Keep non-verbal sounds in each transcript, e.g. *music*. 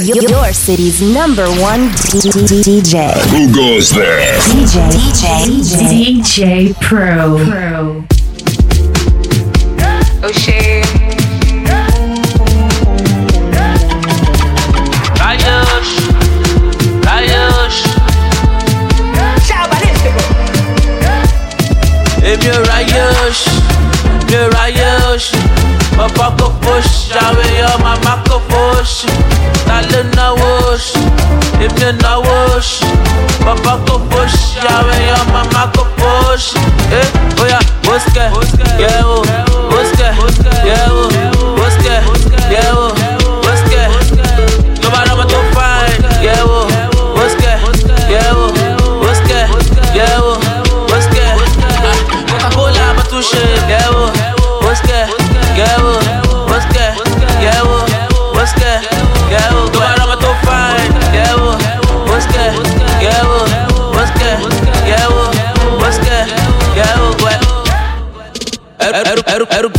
Your city's number one DJ. Who goes there? DJ. DJ. DJ Pro. Pro. Oxê. Raios, raios. Èmi kò fòṣì, àwọn èèyàn màmá kò fòṣì. Ta ló náwó ṣì? Èmi ò náwó ṣì. Kò fòṣì, àwọn màmá kò bóṣkẹ̀, wò, bóṣkẹ̀, yẹ̀ wò,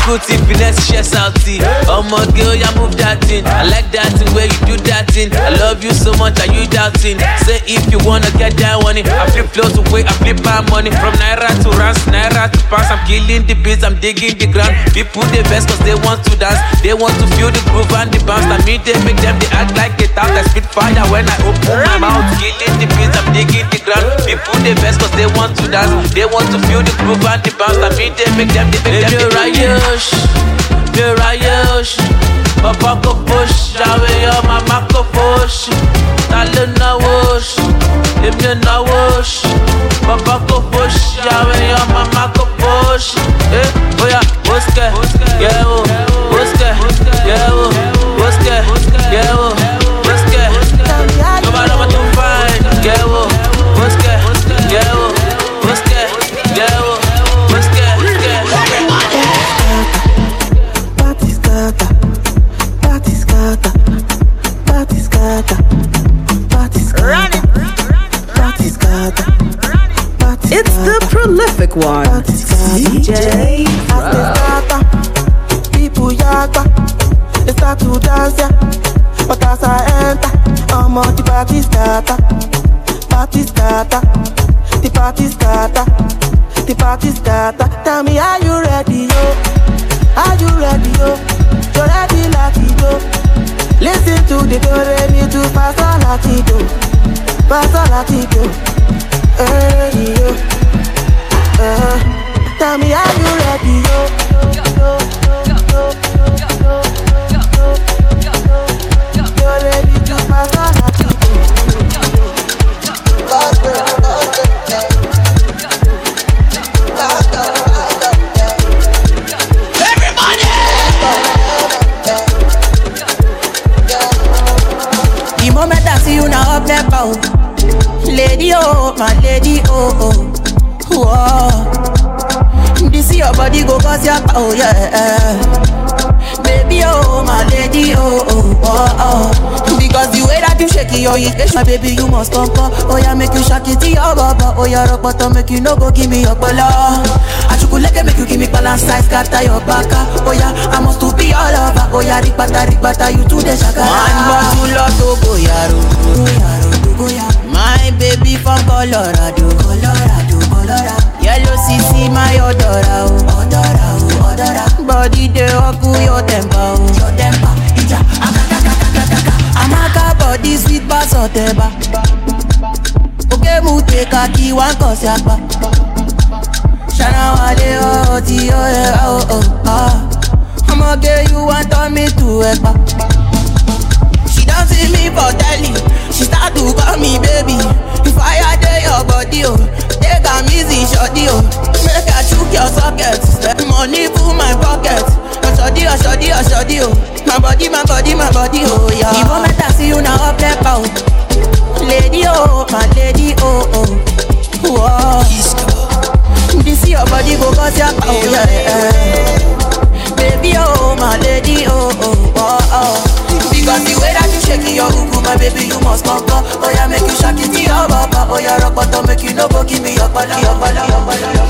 kuti finesse ṣe sauti. Ọmọge ó yá move that thing. I like that thing where you do that thing. I love you so much, are you doubting? Say if you wanna get that money. I flip flows away, I flip my money. From Naira to Rands, Naira to Pounds. I'm killing the beats, I'm digging the ground. People they best cause they want to dance. They want to feel the groove and the bounce. Now me they make them they act like it out. I spit fire when I open my mouth. Killing the beats, I'm digging the ground. People they best cause they want to dance. They want to feel the groove and the bounce. Now me they make them they make them they make raios, mi ò raios. Bàbá kò fòṣì, àwọn èèyàn màmá kò fòṣì. Ta ló náwó ṣì? Èmi ò náwó ṣì. Bàbá kò fòṣì, àwọn èèyàn màmá kò fòṣì. Ẹ bóyá bóṣkẹ̀, yẹ̀ wò, bóṣkẹ̀, yẹ̀ wò, scatter. DJ As they people yagba, they start to dance yeah. But as I enter, I'm on the party scatter, party scatter, the party scatter, the party scatter. Tell me, are you ready, yo? Are you ready, yo? You ready, latido? Listen to the do re mi pass on latido, pass on latido. Hey, yo. Tell me, are you ready, yo? You ready you up Lady oh, my lady oh oh go cause your oh, power, yeah. Baby oh, my lady oh oh oh oh. Because the way that you shake it, oh it my baby you must come come. Oh yeah, make you shake it to your baba Oh yeah, rock bottom make you no go give me your bala Achukuleke make you give me balance size, scatter your baka. Oh yeah, I must to be all over. Oh yeah, rikbata rikbata you to the shaka. Man, but you love to go yaro Go yaro, go yaro My baby from Colorado. Colorado, Colorado Yellow CC my odora oh Odora, oh, odora Body dey oku your temper oh Your temper, ija Akakakakakaka Amaka body sweet pass oteba Oke mu take a key one cause yakpa Shana wale oh ti eh oh oh ah I'ma get you want turn me to ekpa She don't see me for telly. She start to call me baby. Had your body, oh, take a easy shorty, oh. Make her chook your socket. Spend money for my pocket. Oh, shorty, oh, shorty, oh, shorty, oh. My body, my body, my body, oh, yeah. The moment I see you now, up there, pow. Lady, oh, my lady, oh, oh. Whoa. This your body go cause your power, yeah, yeah. Baby, oh, my lady, oh, oh, oh, oh. Because the way that you shake it, your uku, my baby, you must come. Oh, yeah, rock bottom, make you no go give me your bala, your bala, your bala,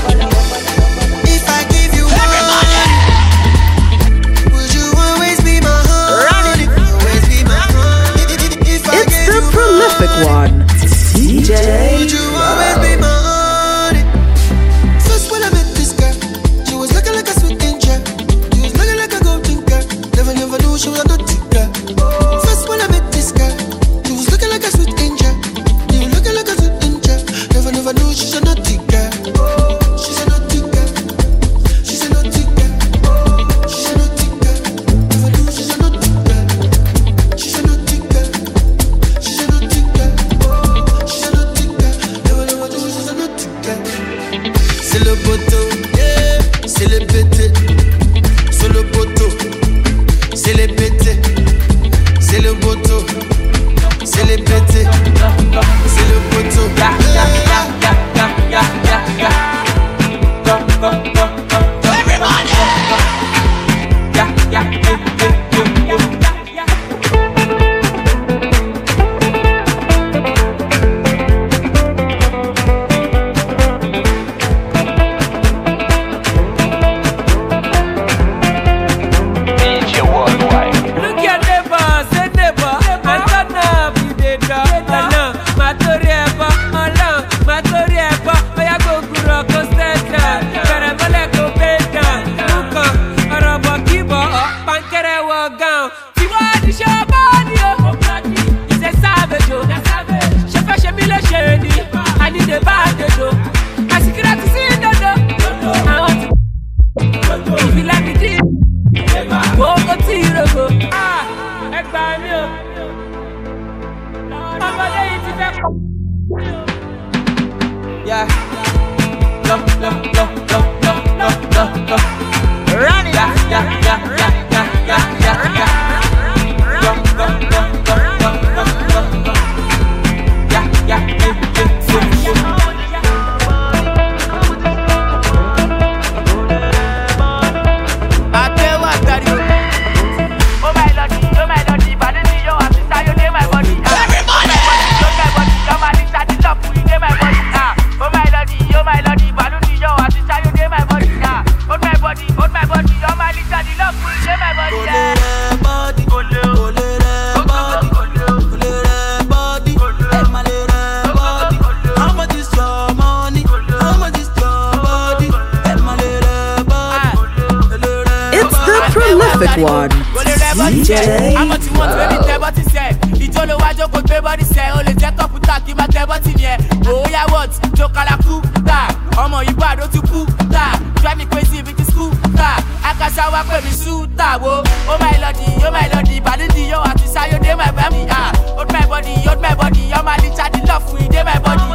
pè mí sútà wo ó máa lọ di ó máa lọ di bàlídìí yóò àti sáyódé my family ah hold my body hold my body ọmọ àdìjáde lọ fún ìdé my body.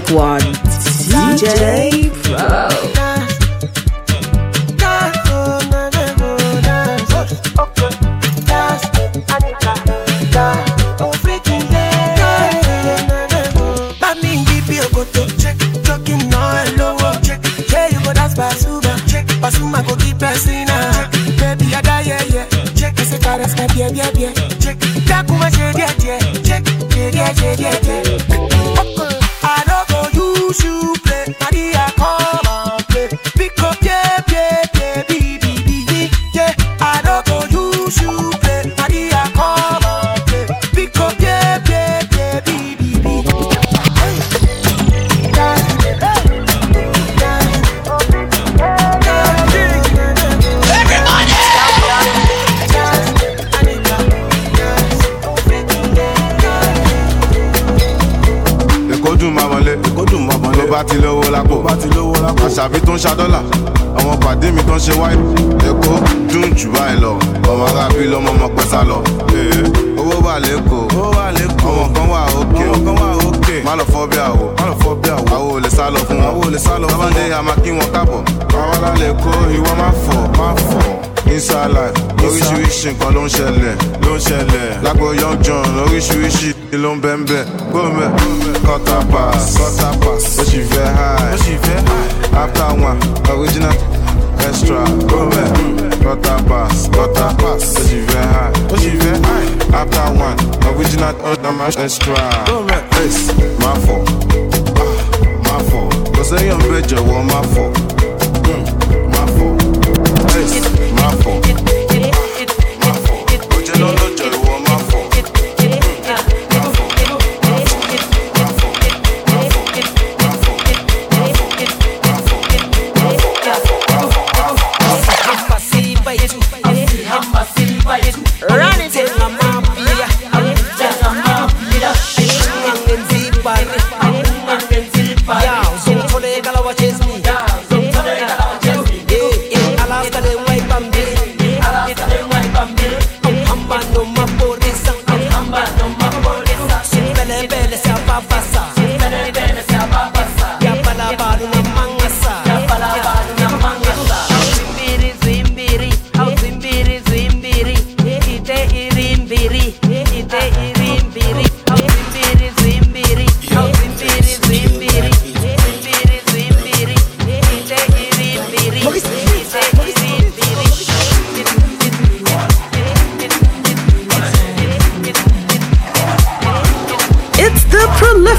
perfect one. DJ alálẹ̀ kó ìwọ má fọ̀ má fọ̀. Inside life oríṣiríṣi nǹkan ló ń ṣẹlẹ̀ ló ń ṣẹlẹ̀. Lágbo young john oríṣiríṣi ló ń bẹ́ẹ̀ gbọ́mẹ̀ pass quarter pass ó sì fẹ́ high after one original extra. Gbọ́mẹ̀ quarter pass pass ó sì fẹ́ high ó sì fẹ́ high. After one original extra. Gbọ́mẹ̀ ace má fọ̀. Ah má fọ̀. Kò sẹ́yìn bẹ́ẹ̀ jọ̀wọ́ ace má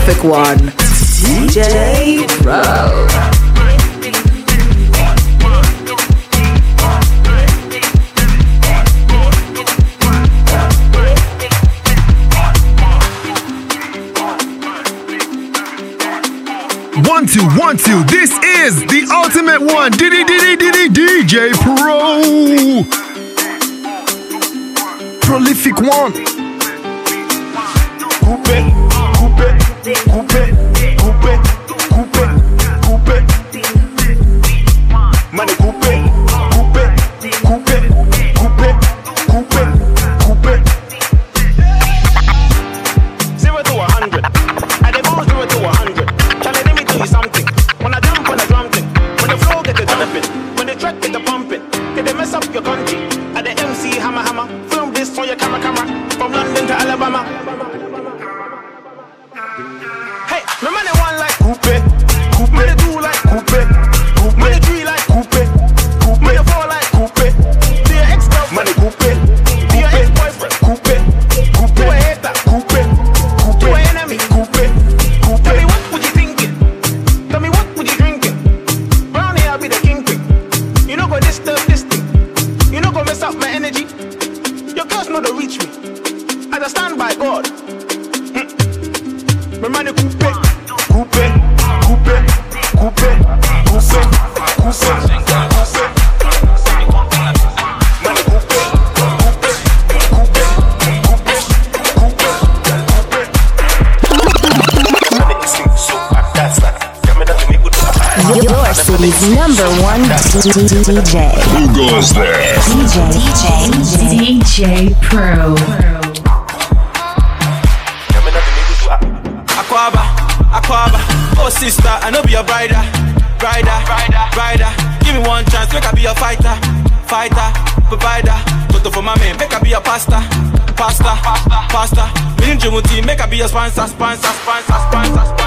prolific one, DJ Pro. One two one two. This is the ultimate one. Diddy diddy diddy DJ Pro. Prolific one. Coupé, Coupé, coupé DJ. Who goes there? DJ. DJ. DJ Pro. Aquaba, Aquaba, oh sister, I know be your brider, brider, brider, brider. Give me one chance, make I be your fighter, fighter, provider. Toto for my man, make I be your pasta, pasta, pasta, pasta. Me and Jumuti, make I be your sponsor, sponsor, sponsor, sponsor, sponsor.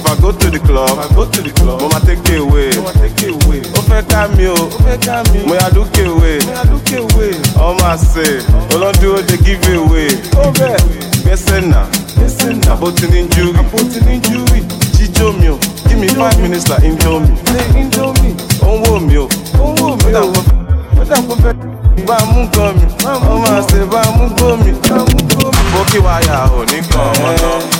If I go to the club, I go to the club. Mo ma take away. Mo ma take away. Ó fẹ́ ká mi o, ó fẹ́ ká mi. Mo ya dúkè away. Mo ya dúkè away. Ọmọ àṣẹ, olódúró dey give away. Ó bẹ̀ gbẹ́sẹ̀ nà, gbẹ́sẹ̀ nà. Àbótí ní júwì. Àbótí ní júwì. Jíjó mi o, give me five minutes like indomie. Ṣé indomie? Ó ń wò mí o. Ó ń wò mí o. Ó dà kó fẹ́ bá a mú gan mi. Ọmọ àṣẹ bá a mú gómi. Bókí wáyà ò ní kan.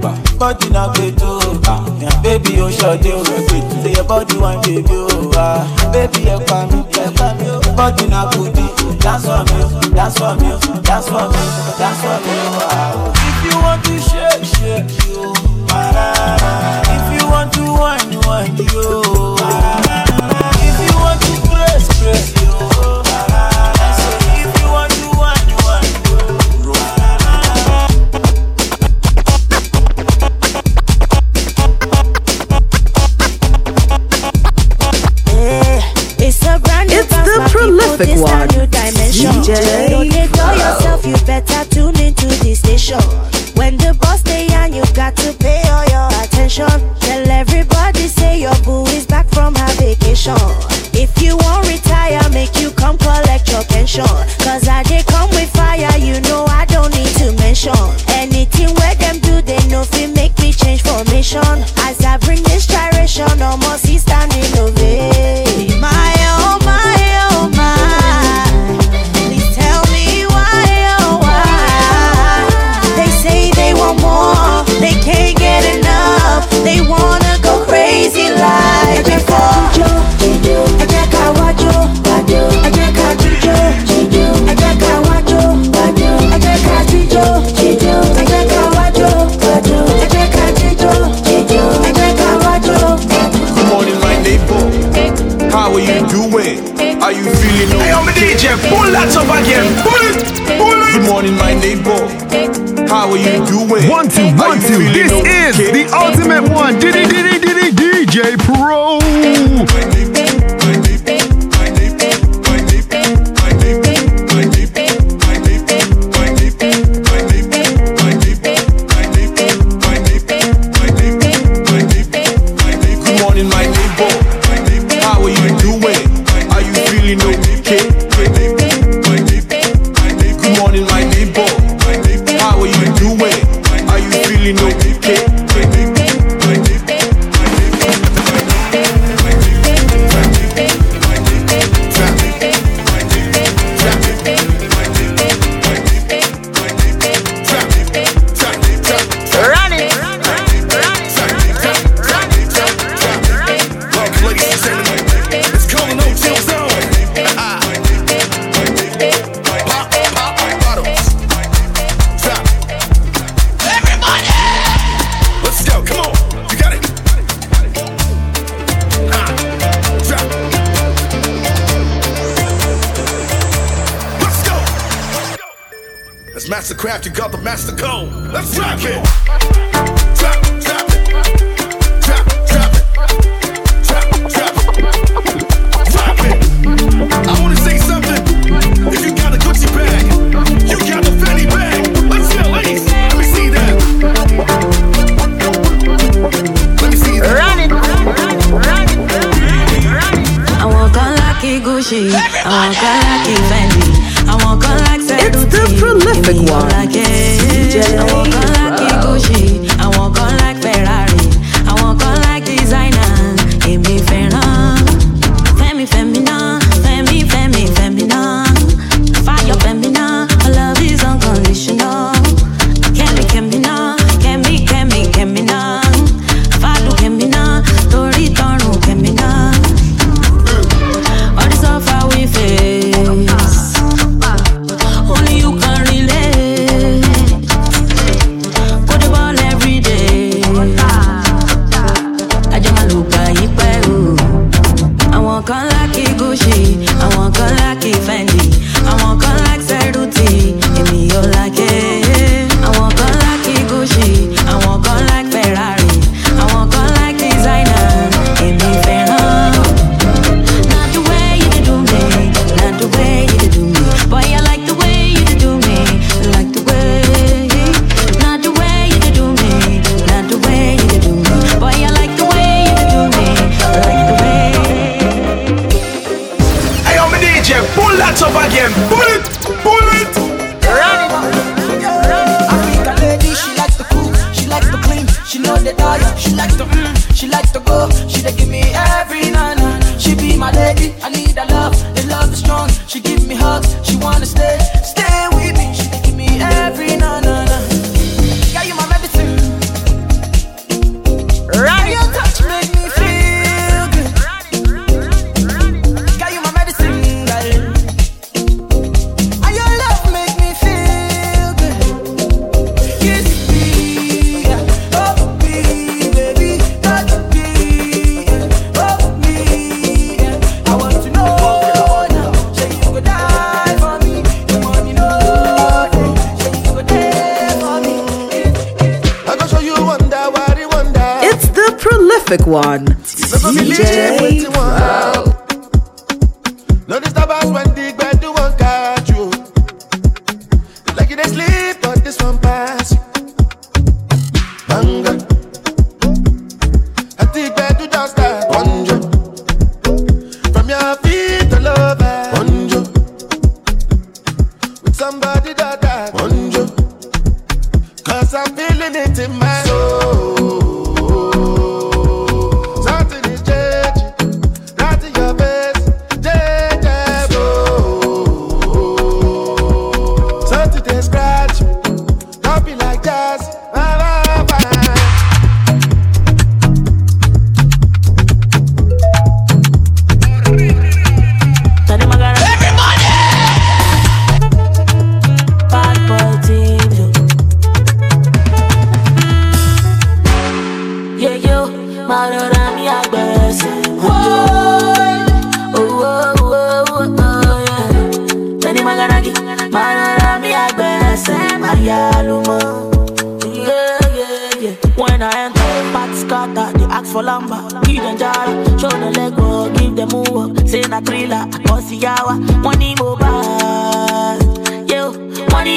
gbà. bọ́dì náà gbé tó gbà. bébí o ṣọdẹ o ṣe yẹ bọ́dì wá bèbí o wá. bébí ẹ pa mí ẹ pa mí o. bọ́dì náà kò dance for me o dance for me o dance for me o dance for me o if you want to shake shake yo. If you want to wine wine yo. perfect one. DJ Perfect one. DJ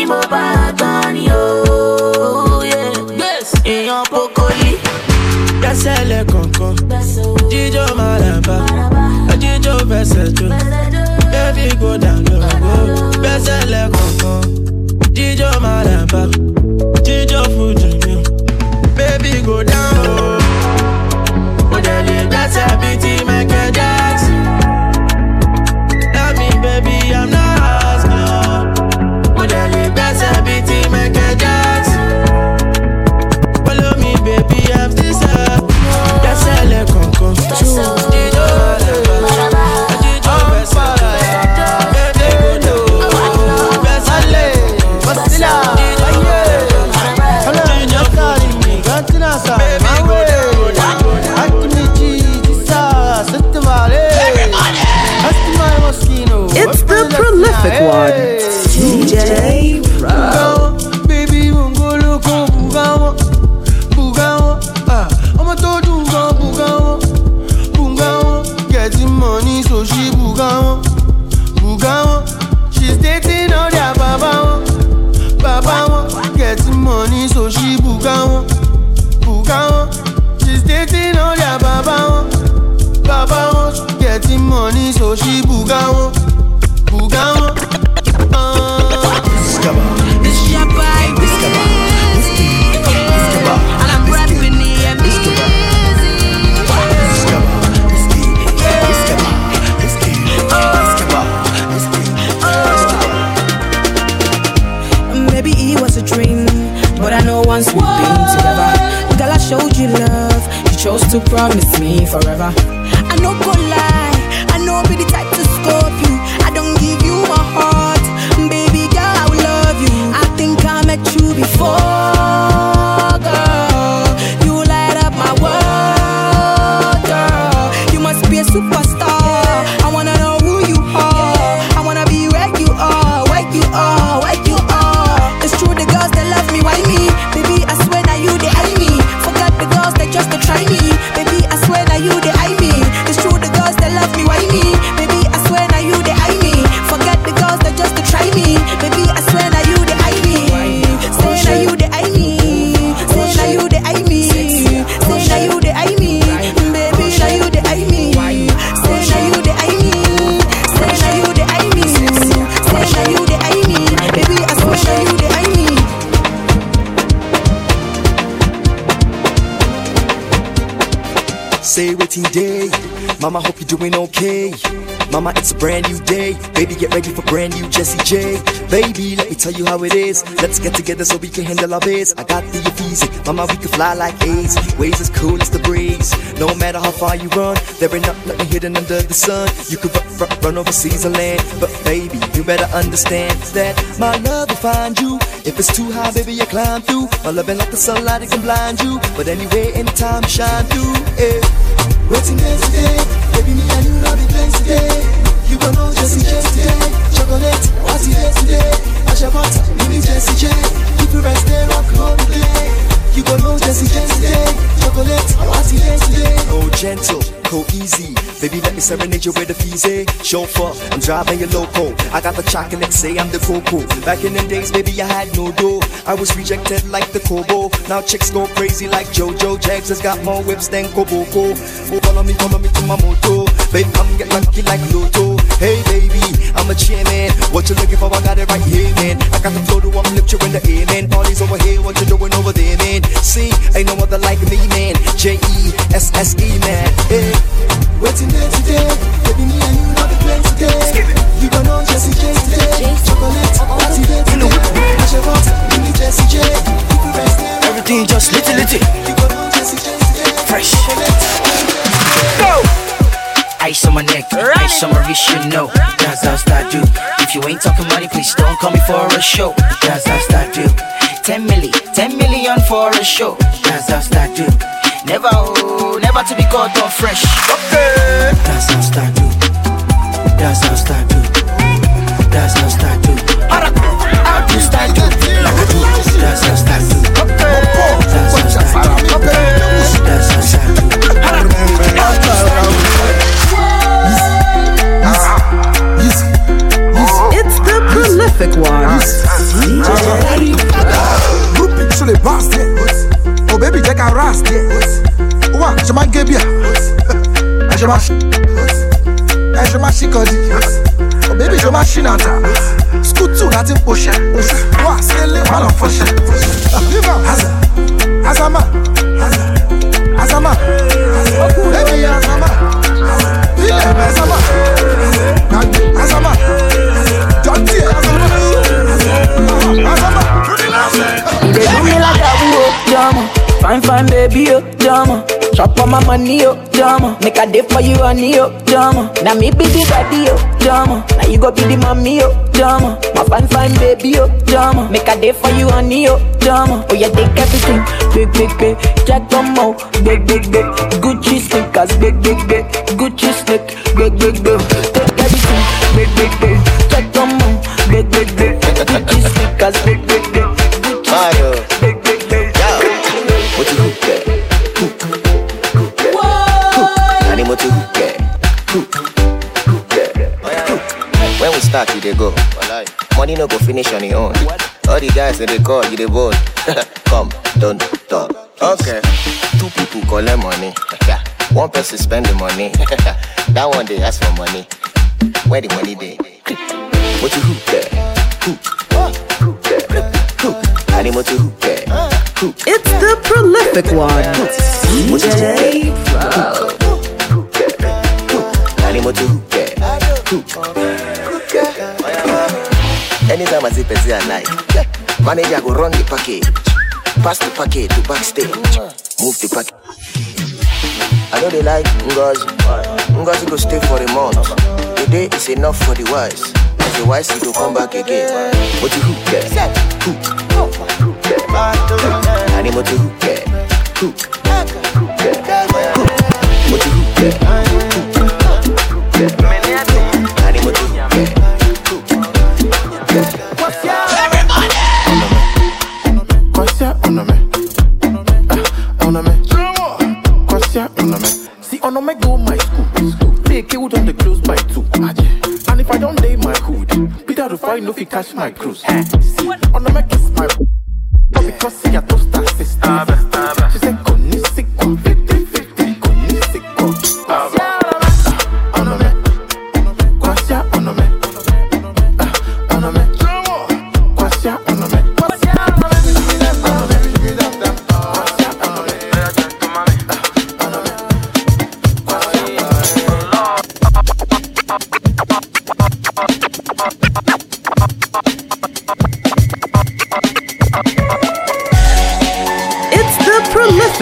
ni mo bá tán ni o. èèyàn pokoli. gbẹ́sẹ̀ lẹ kọ̀ọ̀kan jíjó maraba. Jíjó fẹsẹ̀ jó. Bẹ́ẹ̀ fi gbọ́dọ̀ lọ́wọ́ gbẹ́sẹ̀ lẹ kọ̀ọ̀kan. gbà. Brand new day. Baby, get ready for brand new Jesse J. Baby, let me tell you how it is. Let's get together so we can handle our biz. I got the easy. Mama, we can fly like A's. Waves as cool as the breeze. No matter how far you run, there ain't nothing hidden under the sun. You could run, run, run overseas and land. But baby, you better understand that my love will find you. If it's too high, baby, I climb through. My love ain't like the sunlight, it can blind you. But anyway, anytime, shine through. Yeah. Waiting there today, baby, me and you love the place today. You gon' know Jesse J today. Chocolate, what's it today? Asha butter, me Jesse J. Keep it rest there, rock the play. You gon' know Jesse J today. Chocolate, what's it today? Oh, gentle, co easy. Baby, let me serenade you with the fizzy. Chauffeur, I'm driving your loco. I got the chocolate, say I'm the coco. Back in the days, baby, I had no dough. I was rejected like the Kobo. Now chicks go crazy like JoJo. Jags has got more whips than Koboko. Oh, follow me, follow me to my moto. Baby, come get lucky like Lotto. Hey, baby, I'm a chairman. What you looking for? I got it right here, man. I got the flow to you in the air, man. Parties over here, what you doing over there, man? See, ain't no other like me, man. J E S S E, man. Hey, waiting there today. Baby, me and you know the place today. You gon' know Jesse J today. Chocolate, party there today. Asha butter, me Jesse J. Everything just little little. You gon' know Jesse J today. Fresh. Go! Ice on my neck, ice on my wrist, you know. That's how I do. If you ain't talking money, please don't call me for a show. That's how I do. 10 milli, 10 million for a show. That's how I do. Never, oh, never to be caught off fresh. Okay. That's how I do. That's how I do. That's how I do. My money, oh, drama. Make a day for you, honey, oh, drama. Now me be the daddy, oh, drama. Now you go be the mommy, oh, drama. My fine, fine, baby, oh, drama. Make a day for you, honey, oh, drama. Oh, yeah, take everything, big, big, big. Jack out, big, big, big. Gucci sneakers, big, big, big. Gucci sneak, big, big, big. Take everything, big, big, big. Jack out, big, big, big. Gucci sneakers, big, Start, you dey go. Money no go finish on your own. All the guys that they call, you dey bold. *laughs* Come, don't talk. Okay. Two people collect money. *laughs* One person spend the money. *laughs* that one they ask for money. Where the money dey? What you hook there? Hook. Hook there. Hook. And what you hook there? Hook. It's the prolific one. DJ Animoto hookah. Anytime I see Pezzy at night, manager go run the package, pass the package to backstage, move the package. I know they like Ngozi. Ngozi go stay for a month. The day is enough for the wise. As the wise, he go come back again. What you hookah? Hook. Hookah. Animoto hookah. Hook. Hookah. What you hookah? Kwasia onome. Ah, onome. Kwasia onome. See onome go my school. Take you down the close by two. And if I don't day my hood, Peter find no fi catch my cruise. See, onome kiss my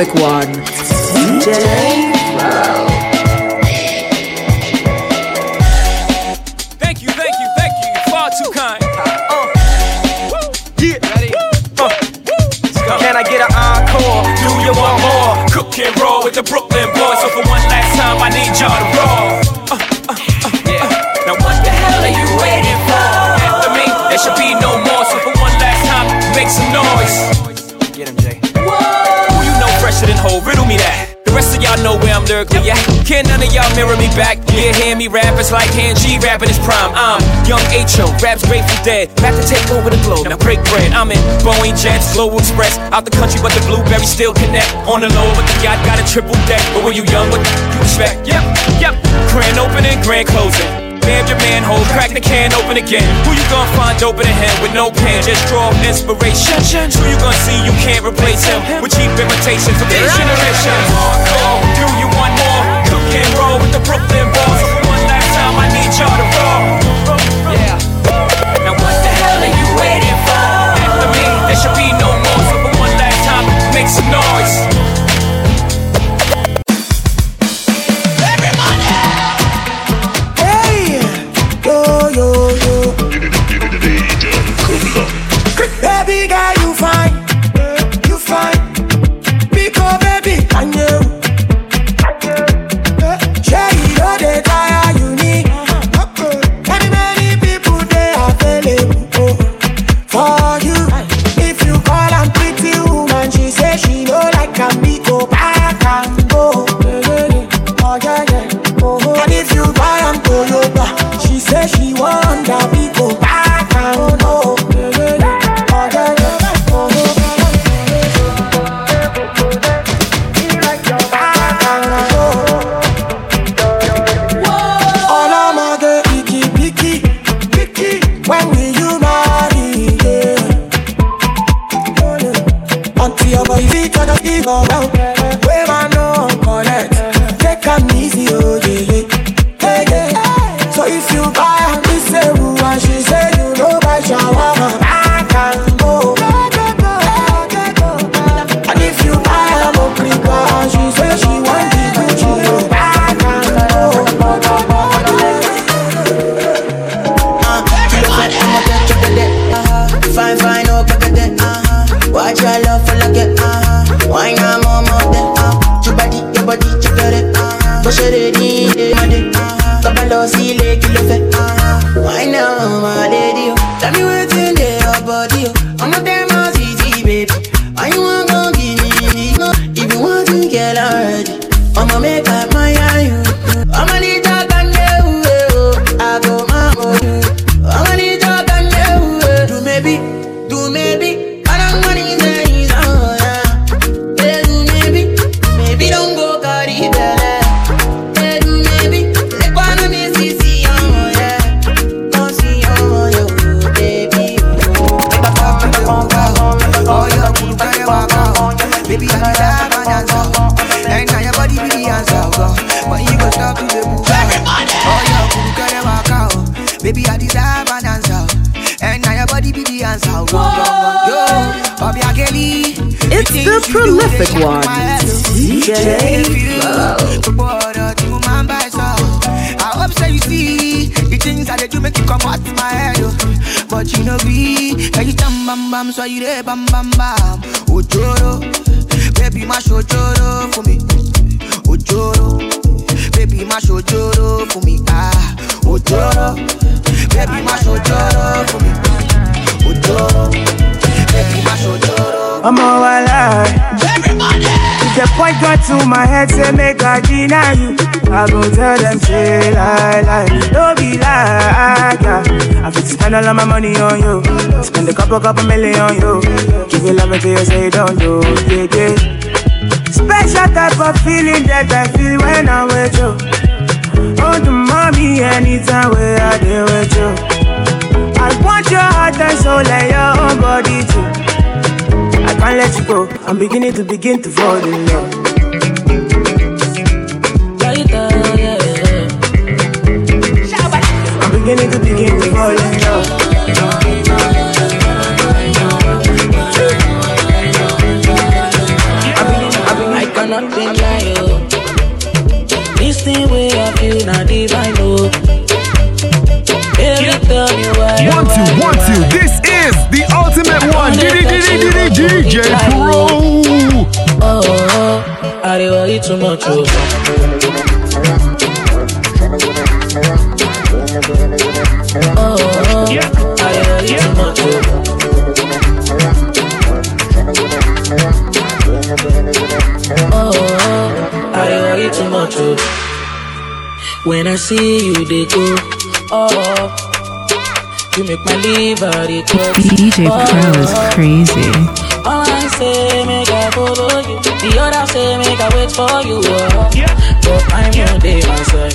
prolific one, DJ Pro. Thank you, thank you, thank you. You're far too kind. Uh. Yeah. Ready? Uh. Can I get an encore? Do you want more? Cook and roll with the Brooklyn lyrically at. Can't none of y'all mirror me back. Yeah, hear me rap, it's like hand G rapping his prime. I'm young H.O., raps Grateful Dead. Back to take over the globe, now break bread. I'm in Boeing Jets, Global Express. Out the country, but the blueberries still connect. On the low, but the yacht got a triple deck. But when you young, what you expect? Yep, yep. Grand opening, grand closing. Bam your manhole, crack the can open again. Who you gonna find open a hand with no pen? Just draw inspiration. Who you gonna see you can't replace him with cheap imitations of these generations? Hardcore, do you want more? Cook and roll with the Brooklyn. For one last time, I need y'all to roll. Yeah. Now what the hell are you waiting for? After me, there should be no more. So for one last time, make some noise. I'ma make up my eye, Baby, I deserve an answer. And now your body be the answer, girl. Yo, Bobby Ageli. It's the prolific one, DJ I hope so you see the things that do make you come out my head. oh. But you know be, hey, you jam bam bam, so you there bam bam bam. Ojoro, baby, mash ojoro for me. Ojoro, baby, mash ojoro for me. Ah, ojoro, baby, mash ojoro for me. Ojoro, baby, mash ojoro. I'm all alive. If the point got to my head, say make I deny you. I go tell them, say lie, lie. Don't be like, yeah. I fit spend all of my money on you. Spend a couple, couple million on you. Give you love until you say don't do, yeah, yeah. Special type of feeling that I feel when I'm with you want me anytime where I do with you. I want your heart and soul and your own body too. I can't let you go. I'm beginning to begin to fall in love. I'm beginning to begin to fall in love. you want to. This is the ultimate one. Diddy Diddy DJ Pro. Oh, I did worry too much. Oh, yeah, I did too much. Oh, oh I did worry too much. Oh. When I see you, they go. Oh. You make my liver the DJ Patel is oh. crazy. All I say, make I follow you. The other say, make I wait for you. Oh. Yeah. But I'm yeah. your day myself.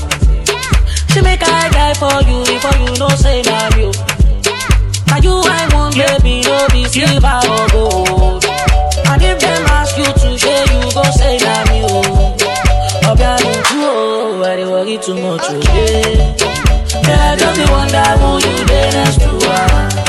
She make I die for you before you know say now you. Now you I want yeah. baby, no be silver yeah. or gold. And if them ask you to share, you go say now you. Oh, yeah, you too, oh, I worry too much. Okay. Yeah. Yeah, don't be won't you been next to.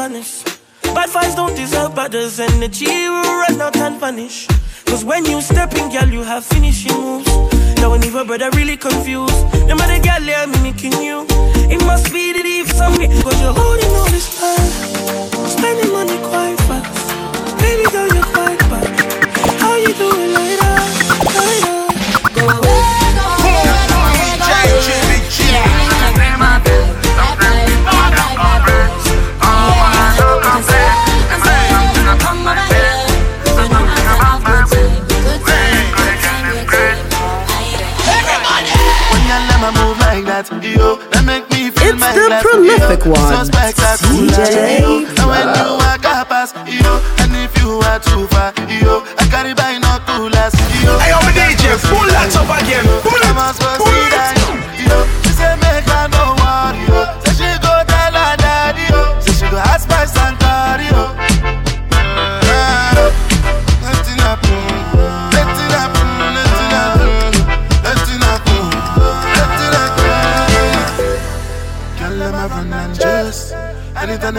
manage. Bad vibes don't deserve others. Energy will run out and vanish. Cause when you step in, girl, you have finishing moves. Now when even brother really confused. No matter girl, they are mimicking you. It must be the deep something. Cause you're holding all this time. Spending money quite fast. Baby girl, you're quite bad. How you do it like that? make one. DJ. And if you are too far, yo, I carry by not to yo. Hey, I'm a DJ. Pull that up again. Pull it. Pull it.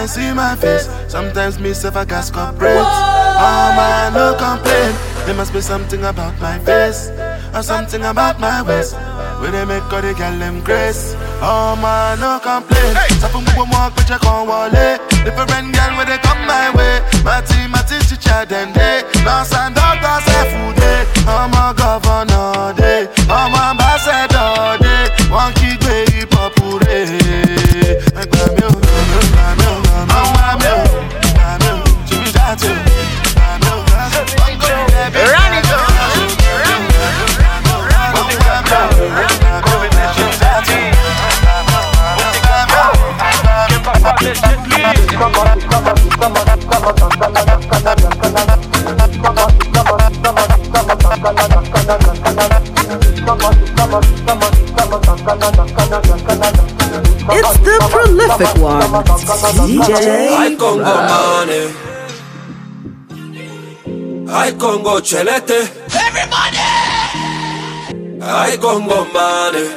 They see my face. Sometimes me self I gas corporate Oh man, no complaint. There must be something about my face Or something about my waist. Where they make all the girl them grace. Oh man, no complaint. Sapun bubu walk but you can't wallet. Different girl when they come my way. My team, my team, chicha them day. Nurse and doctor prolific one. Ay DJ Congo money. I Congo chelete. Everybody. Ay Congo money.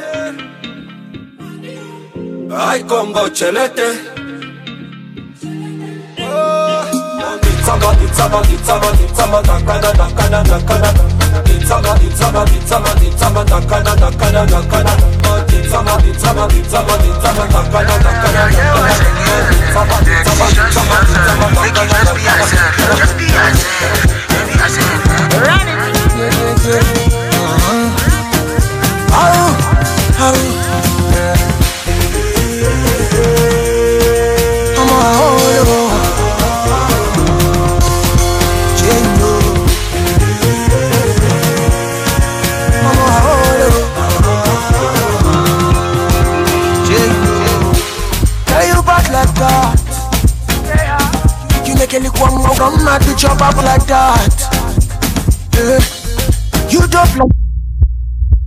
Ay Congo chelete. Ditama, ditama, ditama, ditama, dakana, dakana, dakana. Ditama, ditama, ditama, ditama, dakana, dakana, dakana. Oh, ditama, ditama, ditama, mad to chop up like that. Yeah. You don't like.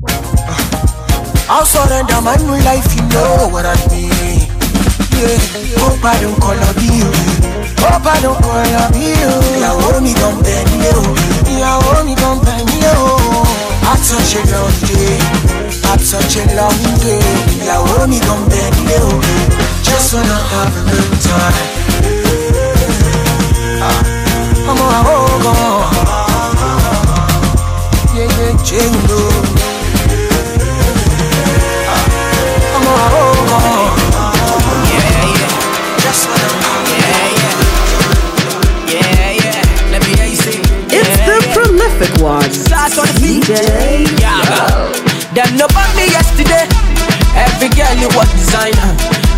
Uh, I'll surrender my new life, you know what I mean. Yeah, hope I don't call up you. Hope I don't call up you. Ìyàwó mi gan bẹ̀ nílé o. Ìyàwó mi gan bẹ̀ nílé o. At such a long day, at such a long day. Ìyàwó mi gan bẹ̀ nílé o. Just wanna have a good time. Ọmọ àwògàn. Yeah, yeah, jẹ́ ìlú. Ọmọ àwògàn. Yeah, yeah. Yeah yeah let me hear you sing. It's the prolific one. Start on the beat. DJ Yeah. Them no bought me yesterday. Every girl you was designer.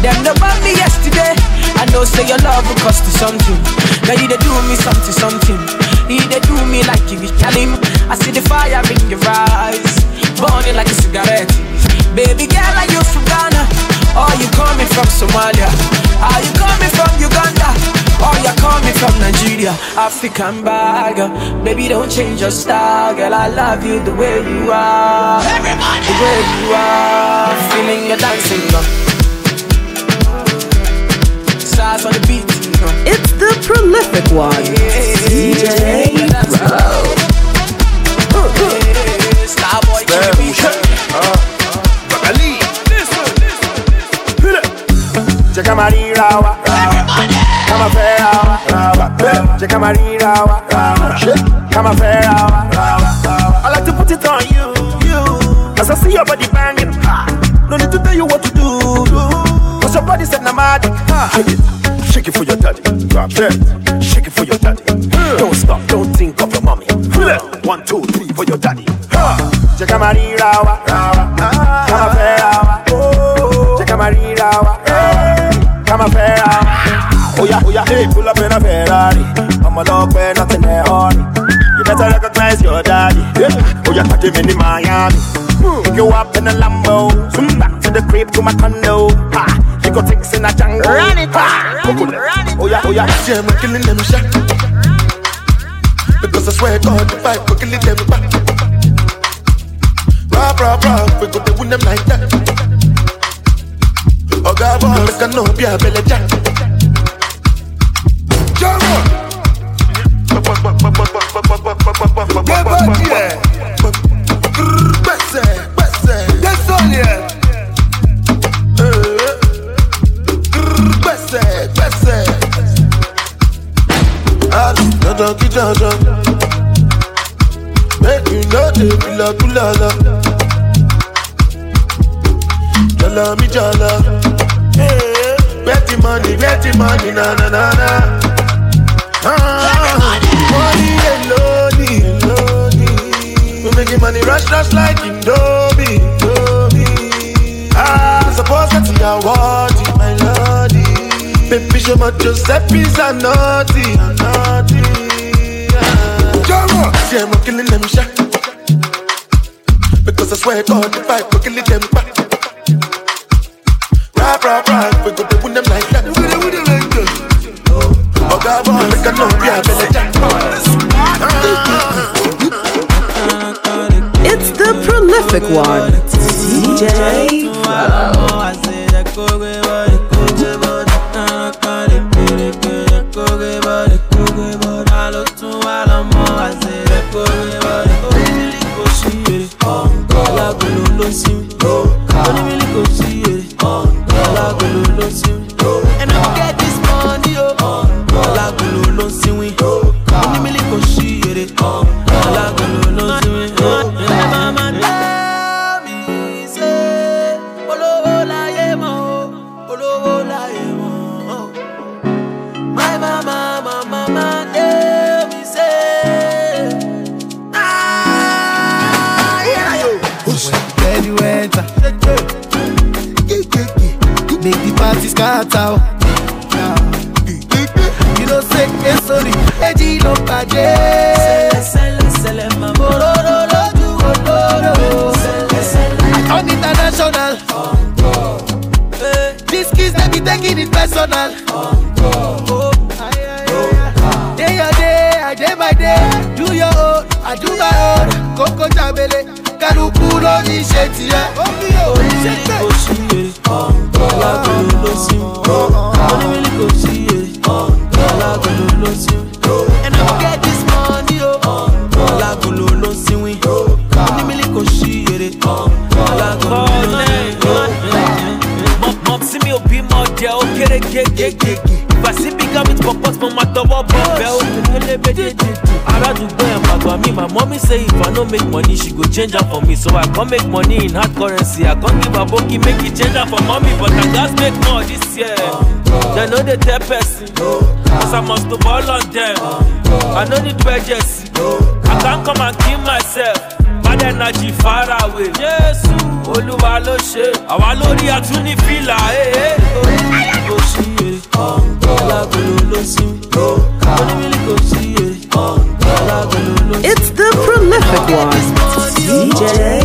Them no bought me yesterday. I know say your love will cost you something. Now you they do me something, something. You they do me like you be killing. I see the fire in your eyes, burning like a cigarette. Baby girl, are you from Ghana? Or you coming from Somalia? Are you coming from Uganda? Or you coming from Nigeria? African bagger. Baby, don't change your style, girl. I love you the way you are. Everybody, the way you are. Feeling your dancing. Size on the beat. It's the prolific one. DJ uh, uh. Starboy, keep the beat. Check my rawa, Come a fair hour, rawa. Check my rawa, rawa. Come a fair hour, rawa. I like to put it on you, you. Cause I see your body banging. ha. No need to tell you what to do. Cause your body said na magic. Ha. Shake it, for your daddy. Drop it, shake it for your daddy. Don't stop, don't think of your mommy. One, two, three for your daddy. Check my rawa, rawa. Come a fair hour. Check my rawa, oh. Come a fair hour. Oh yeah, oh yeah, hey, pull up in a Ferrari. I'm a love where nothing there hurry. You better recognize your daddy. Yeah. Oh yeah, catch him in Miami. Pick you up in a Lambo. Zoom back to the crib to my condo. Ha, things in a jungle. Run it, Ha, coconut. Oh yeah, oh yeah. See, I'm killing them shot. Because I swear God, the fight, we're killing them back. Rah, rah, rah, we go to win them like that. Oh God, boy, make a no be a belly jack. Dandan kí dandan. Make you know the kula kula la. Jala mi jala. Get the money, get the money, na na na na. Ah, money alone, alone. We making money rush rush like Indomie, Indomie. Ah, suppose that you are worthy, my lordy. Baby, show my Giuseppe's a naughty, a naughty. Ah. See, I'm killing them shot. Because I swear God, if I go killing them back. Rap, rap, rap, we go to win them like that. We go to win them like that. Oh God, boy, make a no be a belly jack. It's the prolific one, DJ And party scatter. o. You know say esori eji ló bàjẹ́. Mommy say if I no make money, she go change am for me. So I come make money in hard currency. I come give aboki make e change am for mommy, but I gats make more this year. Dem no dey tell person, cause I must to ball on them. I no need budgets, I can come and kill myself. Bad energy far away. Jésù Olúwa ló ṣe, àwa lórí àtúní fìlà. Onímìlì kò sí èrè. Alágolo ló sinwin. Onímìlì kò sí perfect one. DJ